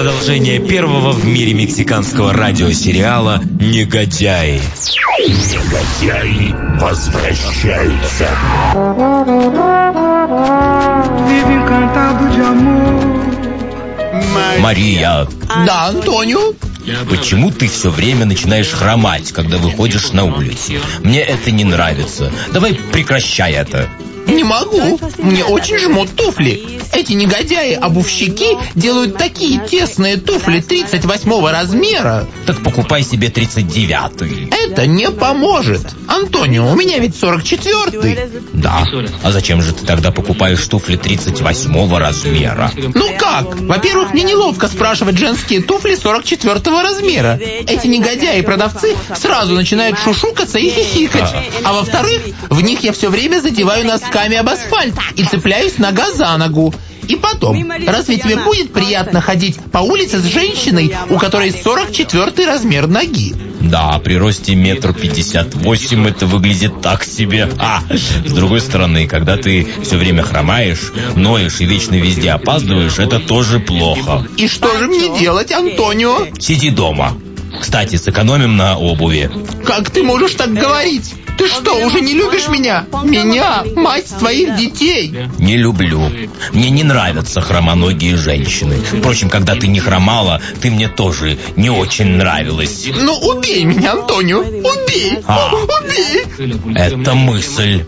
Продолжение первого в мире мексиканского радиосериала «Негодяи». Негодяи возвращаются. Мария, Да, Антонио? почему ты все время начинаешь хромать, когда выходишь на улицу? Мне это не нравится. Давай прекращай это. Не могу. Мне очень жмут туфли. Эти негодяи-обувщики делают такие тесные туфли 38 размера. Так покупай себе 39-й. Это не поможет. Антонио, у меня ведь 44-й. Да. А зачем же ты тогда покупаешь туфли 38 размера? Ну как? Во-первых, мне неловко спрашивать женские туфли 44 размера. Эти негодяи-продавцы сразу начинают шушукаться и хихикать. А во-вторых, в них я все время задеваю носками об асфальт и цепляюсь нога за ногу. И потом, разве тебе будет приятно ходить по улице с женщиной, у которой 44 размер ноги? Да, при росте метр пятьдесят восемь это выглядит так себе. А, с другой стороны, когда ты все время хромаешь, ноешь и вечно везде опаздываешь, это тоже плохо. И что же мне делать, Антонио? Сиди дома. Кстати, сэкономим на обуви. Как ты можешь так говорить? Ты что, уже не любишь меня? Меня, мать твоих детей? Не люблю. Мне не нравятся хромоногие женщины. Впрочем, когда ты не хромала, ты мне тоже не очень нравилась. Ну, убей меня, Антонио, убей, А. убей. Это мысль.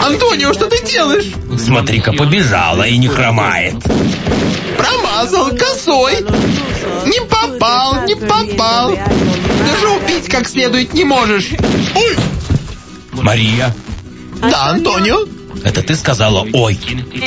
Антонио, что ты делаешь? Смотри-ка, побежала и не хромает. Промазал косой. Не попал, не попал. Даже убить как следует не можешь. Ой, Мария, да, Антонио? Это ты сказала «Ой».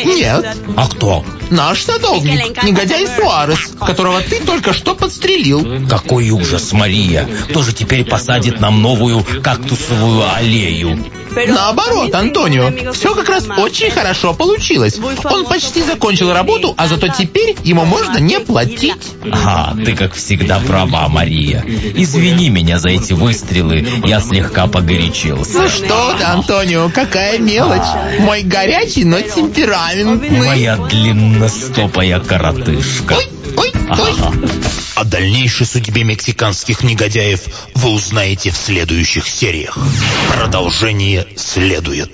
Нет, А кто? наш садовник, негодяй Суарес, которого ты только что подстрелил. Какой ужас, Мария. Тоже теперь посадит нам новую кактусовую аллею. Наоборот, Антонио, все как раз очень хорошо получилось. Он почти закончил работу, а зато теперь ему можно не платить. Ага, ты как всегда права, Мария. Извини меня за эти выстрелы, я слегка погорячился. Ну что ты, Антонио, какая мелочь. Мой горячий, но темпераментный. Моя длинностопая коротышка. Ой, ой, ой. О дальнейшей судьбе мексиканских негодяев вы узнаете в следующих сериях. Продолжение следует.